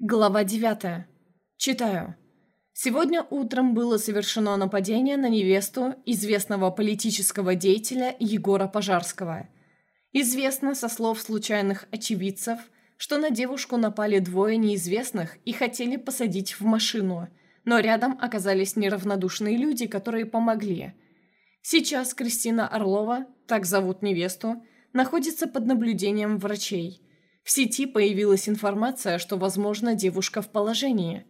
Глава 9. Читаю. Сегодня утром было совершено нападение на невесту известного политического деятеля Егора Пожарского. Известно со слов случайных очевидцев, что на девушку напали двое неизвестных и хотели посадить в машину, но рядом оказались неравнодушные люди, которые помогли. Сейчас Кристина Орлова, так зовут невесту, находится под наблюдением врачей – в сети появилась информация, что, возможно, девушка в положении.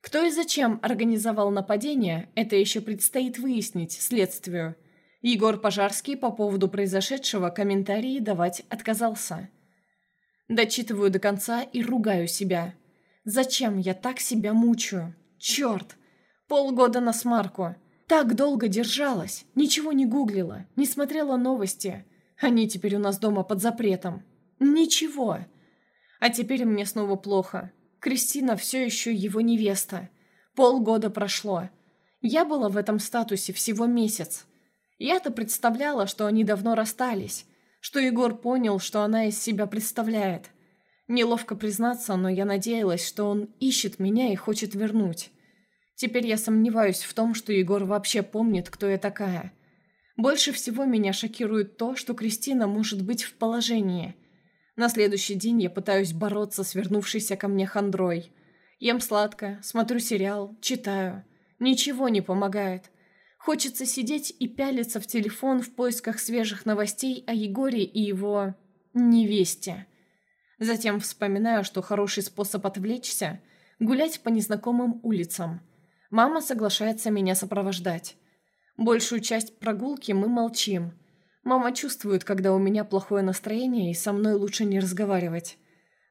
Кто и зачем организовал нападение, это еще предстоит выяснить следствию. Егор Пожарский по поводу произошедшего комментарии давать отказался. Дочитываю до конца и ругаю себя. Зачем я так себя мучаю? Черт! Полгода на смарку. Так долго держалась, ничего не гуглила, не смотрела новости. Они теперь у нас дома под запретом. Ничего. А теперь мне снова плохо. Кристина все еще его невеста. Полгода прошло. Я была в этом статусе всего месяц. Я-то представляла, что они давно расстались, что Егор понял, что она из себя представляет. Неловко признаться, но я надеялась, что он ищет меня и хочет вернуть. Теперь я сомневаюсь в том, что Егор вообще помнит, кто я такая. Больше всего меня шокирует то, что Кристина может быть в положении – на следующий день я пытаюсь бороться с вернувшейся ко мне хандрой. Ем сладкое, смотрю сериал, читаю. Ничего не помогает. Хочется сидеть и пялиться в телефон в поисках свежих новостей о Егоре и его... невесте. Затем вспоминаю, что хороший способ отвлечься – гулять по незнакомым улицам. Мама соглашается меня сопровождать. Большую часть прогулки мы молчим – Мама чувствует, когда у меня плохое настроение, и со мной лучше не разговаривать.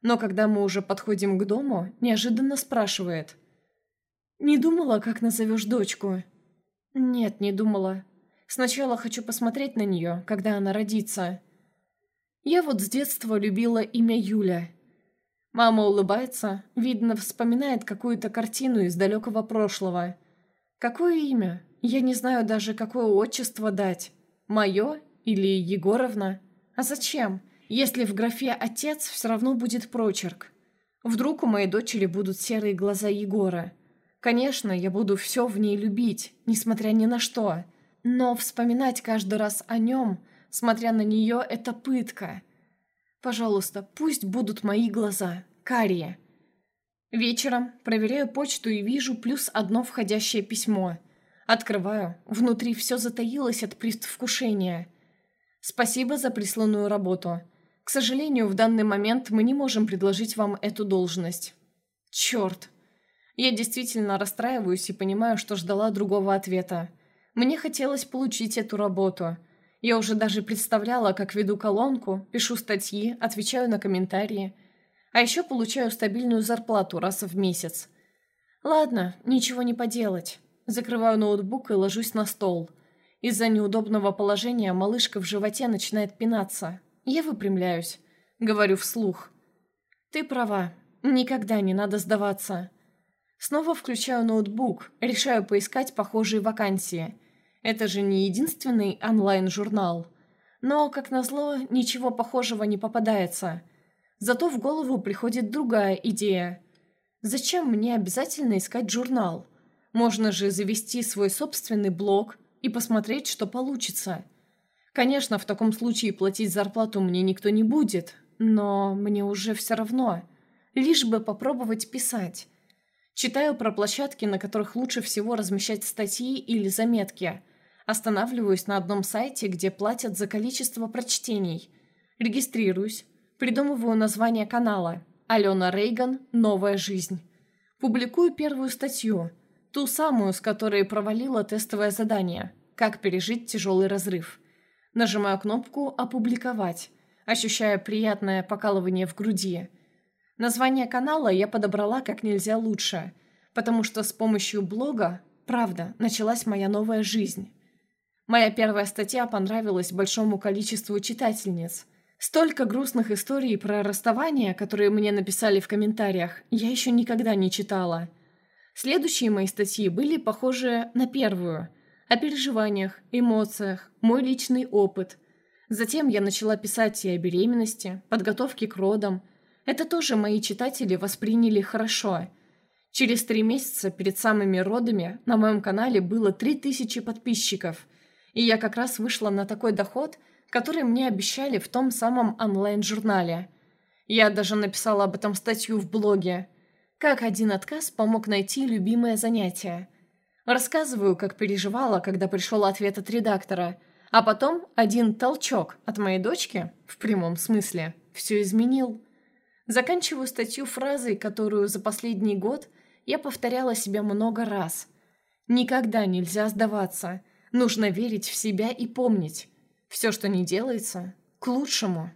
Но когда мы уже подходим к дому, неожиданно спрашивает. «Не думала, как назовешь дочку?» «Нет, не думала. Сначала хочу посмотреть на нее, когда она родится». Я вот с детства любила имя Юля. Мама улыбается, видно, вспоминает какую-то картину из далекого прошлого. Какое имя? Я не знаю даже, какое отчество дать. Мое или Егоровна? А зачем, если в графе «отец» все равно будет прочерк? Вдруг у моей дочери будут серые глаза Егора? Конечно, я буду все в ней любить, несмотря ни на что. Но вспоминать каждый раз о нем, смотря на нее, это пытка. Пожалуйста, пусть будут мои глаза, карие. Вечером проверяю почту и вижу плюс одно входящее письмо. Открываю, внутри все затаилось от предвкушения – Спасибо за присланную работу. К сожалению, в данный момент мы не можем предложить вам эту должность. Черт. Я действительно расстраиваюсь и понимаю, что ждала другого ответа. Мне хотелось получить эту работу. Я уже даже представляла, как веду колонку, пишу статьи, отвечаю на комментарии. А еще получаю стабильную зарплату раз в месяц. Ладно, ничего не поделать. Закрываю ноутбук и ложусь на стол – из-за неудобного положения малышка в животе начинает пинаться. Я выпрямляюсь. Говорю вслух. «Ты права. Никогда не надо сдаваться». Снова включаю ноутбук, решаю поискать похожие вакансии. Это же не единственный онлайн-журнал. Но, как назло, ничего похожего не попадается. Зато в голову приходит другая идея. Зачем мне обязательно искать журнал? Можно же завести свой собственный блог – и посмотреть, что получится. Конечно, в таком случае платить зарплату мне никто не будет, но мне уже все равно. Лишь бы попробовать писать. Читаю про площадки, на которых лучше всего размещать статьи или заметки. Останавливаюсь на одном сайте, где платят за количество прочтений. Регистрируюсь. Придумываю название канала. Алена Рейган «Новая жизнь». Публикую первую статью – Ту самую, с которой провалила тестовое задание «Как пережить тяжелый разрыв». Нажимаю кнопку «Опубликовать», ощущая приятное покалывание в груди. Название канала я подобрала как нельзя лучше, потому что с помощью блога, правда, началась моя новая жизнь. Моя первая статья понравилась большому количеству читательниц. Столько грустных историй про расставание, которые мне написали в комментариях, я еще никогда не читала – Следующие мои статьи были похожи на первую. О переживаниях, эмоциях, мой личный опыт. Затем я начала писать и о беременности, подготовке к родам. Это тоже мои читатели восприняли хорошо. Через три месяца перед самыми родами на моем канале было 3000 подписчиков, и я как раз вышла на такой доход, который мне обещали в том самом онлайн-журнале. Я даже написала об этом статью в блоге. Как один отказ помог найти любимое занятие. Рассказываю, как переживала, когда пришел ответ от редактора, а потом один толчок от моей дочки, в прямом смысле, все изменил. Заканчиваю статью фразой, которую за последний год я повторяла себе много раз. Никогда нельзя сдаваться. Нужно верить в себя и помнить. Все, что не делается, к лучшему.